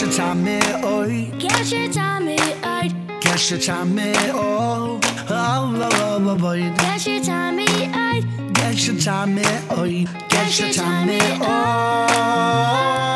gesha chame oid gesha chame oid gesha chame o Get your time eh, eh, oh. Oh, oh, oh. Oh oh boy. Get your time I Get your time eh, oh Get your time oh